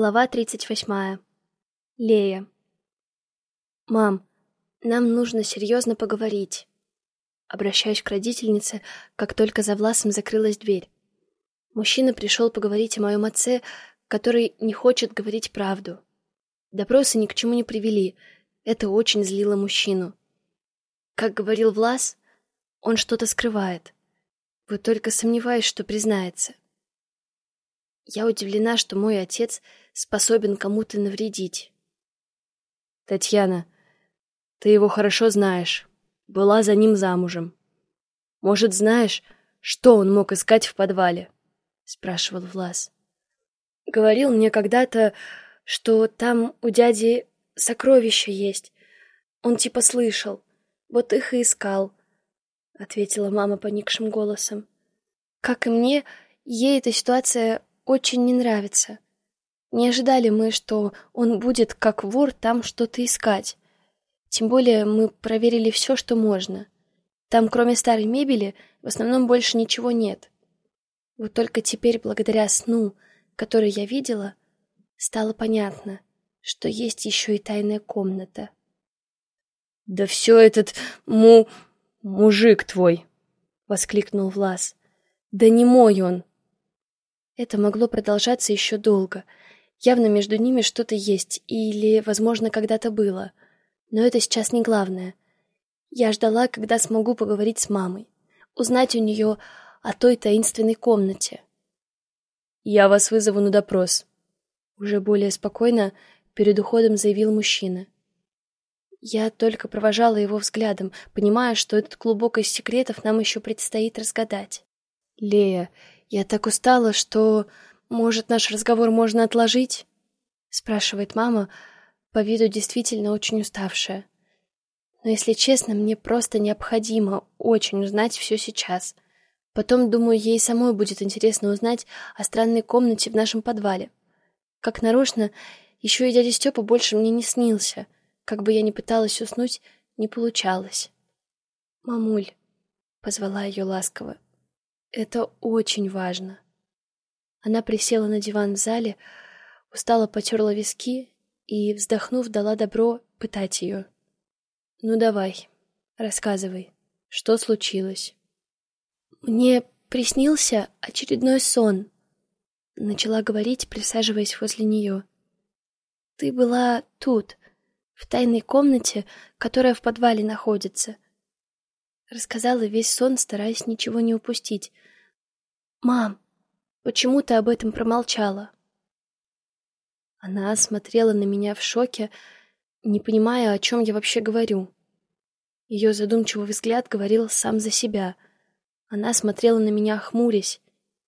Глава 38. Лея. «Мам, нам нужно серьезно поговорить». Обращаюсь к родительнице, как только за Власом закрылась дверь. Мужчина пришел поговорить о моем отце, который не хочет говорить правду. Допросы ни к чему не привели, это очень злило мужчину. Как говорил Влас, он что-то скрывает. Вот только сомневаюсь, что признается. Я удивлена, что мой отец способен кому-то навредить. Татьяна, ты его хорошо знаешь. Была за ним замужем. Может, знаешь, что он мог искать в подвале? Спрашивал Влас. Говорил мне когда-то, что там у дяди сокровища есть. Он типа слышал. Вот их и искал, — ответила мама поникшим голосом. Как и мне, ей эта ситуация очень не нравится. Не ожидали мы, что он будет, как вор, там что-то искать. Тем более мы проверили все, что можно. Там, кроме старой мебели, в основном больше ничего нет. Вот только теперь, благодаря сну, который я видела, стало понятно, что есть еще и тайная комната. «Да все этот му... мужик твой!» — воскликнул Влас. «Да не мой он!» Это могло продолжаться еще долго. Явно между ними что-то есть, или, возможно, когда-то было. Но это сейчас не главное. Я ждала, когда смогу поговорить с мамой, узнать у нее о той таинственной комнате. «Я вас вызову на допрос», — уже более спокойно перед уходом заявил мужчина. Я только провожала его взглядом, понимая, что этот клубок из секретов нам еще предстоит разгадать. «Лея, «Я так устала, что... Может, наш разговор можно отложить?» спрашивает мама, по виду действительно очень уставшая. Но, если честно, мне просто необходимо очень узнать все сейчас. Потом, думаю, ей самой будет интересно узнать о странной комнате в нашем подвале. Как нарочно, еще и дядя Степа больше мне не снился. Как бы я ни пыталась уснуть, не получалось. «Мамуль», — позвала ее ласково, — это очень важно. Она присела на диван в зале, устало потерла виски и, вздохнув, дала добро пытать ее. «Ну давай, рассказывай, что случилось?» «Мне приснился очередной сон», — начала говорить, присаживаясь возле нее. «Ты была тут, в тайной комнате, которая в подвале находится». Рассказала весь сон, стараясь ничего не упустить. «Мам, почему ты об этом промолчала?» Она смотрела на меня в шоке, не понимая, о чем я вообще говорю. Ее задумчивый взгляд говорил сам за себя. Она смотрела на меня, хмурясь,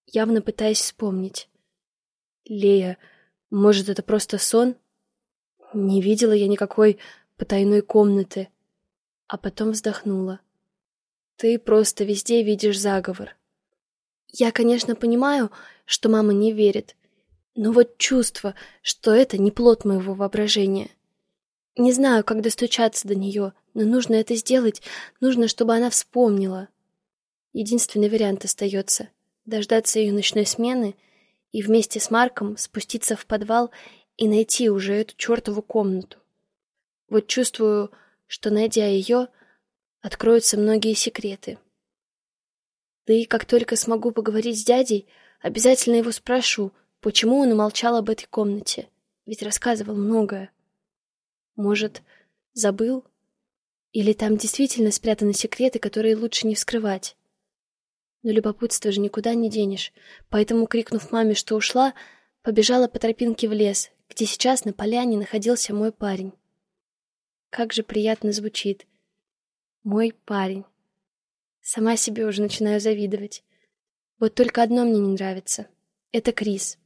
явно пытаясь вспомнить. «Лея, может, это просто сон? Не видела я никакой потайной комнаты». А потом вздохнула. Ты просто везде видишь заговор. Я, конечно, понимаю, что мама не верит, но вот чувство, что это не плод моего воображения. Не знаю, как достучаться до нее, но нужно это сделать, нужно, чтобы она вспомнила. Единственный вариант остается — дождаться ее ночной смены и вместе с Марком спуститься в подвал и найти уже эту чертову комнату. Вот чувствую, что, найдя ее, откроются многие секреты. Да и как только смогу поговорить с дядей, обязательно его спрошу, почему он умолчал об этой комнате, ведь рассказывал многое. Может, забыл? Или там действительно спрятаны секреты, которые лучше не вскрывать? Но любопытство же никуда не денешь, поэтому, крикнув маме, что ушла, побежала по тропинке в лес, где сейчас на поляне находился мой парень. Как же приятно звучит. Мой парень. Сама себе уже начинаю завидовать. Вот только одно мне не нравится. Это Крис.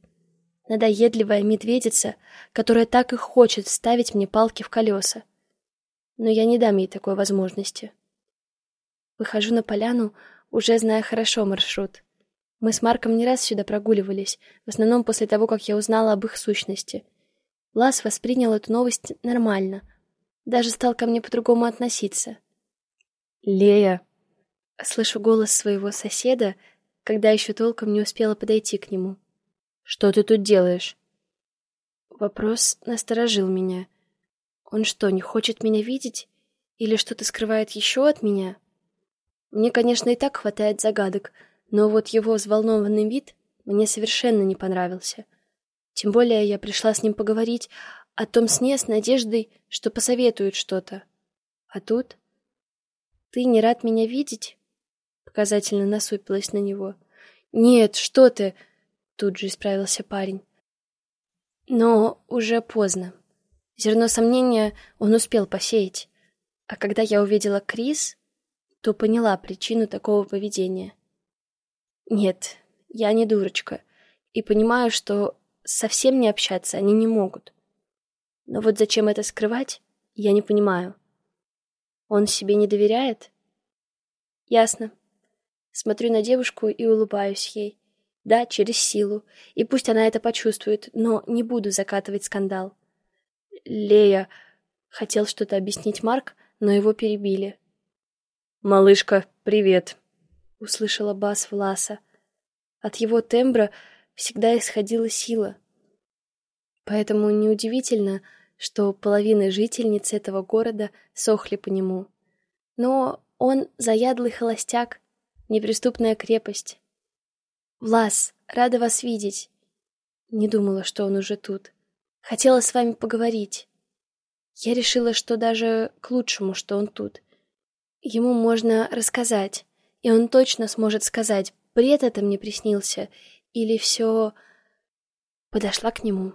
Надоедливая медведица, которая так и хочет вставить мне палки в колеса. Но я не дам ей такой возможности. Выхожу на поляну, уже зная хорошо маршрут. Мы с Марком не раз сюда прогуливались, в основном после того, как я узнала об их сущности. Лас воспринял эту новость нормально, даже стал ко мне по-другому относиться. «Лея!» Слышу голос своего соседа, когда еще толком не успела подойти к нему. «Что ты тут делаешь?» Вопрос насторожил меня. Он что, не хочет меня видеть? Или что-то скрывает еще от меня? Мне, конечно, и так хватает загадок, но вот его взволнованный вид мне совершенно не понравился. Тем более я пришла с ним поговорить о том сне с надеждой, что посоветует что-то. А тут... «Ты не рад меня видеть?» Показательно насупилась на него. «Нет, что ты!» Тут же исправился парень. Но уже поздно. Зерно сомнения он успел посеять. А когда я увидела Крис, то поняла причину такого поведения. Нет, я не дурочка. И понимаю, что совсем не общаться они не могут. Но вот зачем это скрывать, я не понимаю. Он себе не доверяет? Ясно. Смотрю на девушку и улыбаюсь ей. Да, через силу. И пусть она это почувствует, но не буду закатывать скандал. Лея... Хотел что-то объяснить Марк, но его перебили. «Малышка, привет!» — услышала бас Власа. От его тембра всегда исходила сила. Поэтому неудивительно, что половина жительниц этого города сохли по нему. Но он заядлый холостяк, неприступная крепость. «Влас, рада вас видеть!» Не думала, что он уже тут. Хотела с вами поговорить. Я решила, что даже к лучшему, что он тут. Ему можно рассказать, и он точно сможет сказать, бред это мне приснился, или все... Подошла к нему,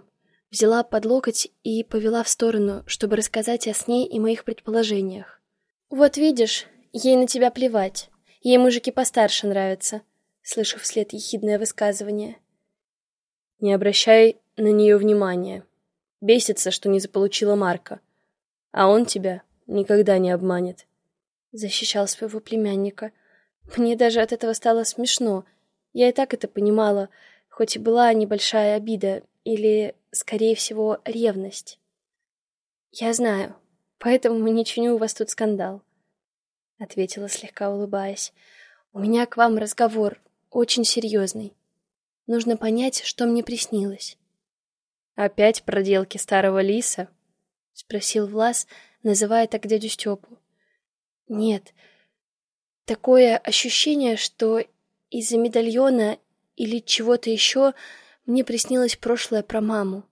взяла под локоть и повела в сторону, чтобы рассказать о сне и моих предположениях. «Вот видишь, ей на тебя плевать. Ей мужики постарше нравятся», — слышу вслед ехидное высказывание. «Не обращай на нее внимания. Бесится, что не заполучила Марка. А он тебя никогда не обманет», — защищал своего племянника. Мне даже от этого стало смешно. Я и так это понимала, хоть и была небольшая обида, или, скорее всего, ревность. «Я знаю, поэтому не чиню у вас тут скандал», — ответила, слегка улыбаясь. «У меня к вам разговор очень серьезный. Нужно понять, что мне приснилось». «Опять проделки старого лиса?» — спросил Влас, называя так дядю Степу. «Нет, такое ощущение, что из-за медальона или чего-то еще мне приснилось прошлое про маму,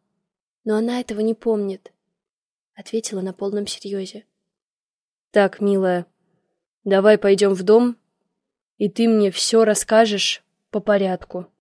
но она этого не помнит, — ответила на полном серьезе. Так, милая, давай пойдем в дом, и ты мне все расскажешь по порядку.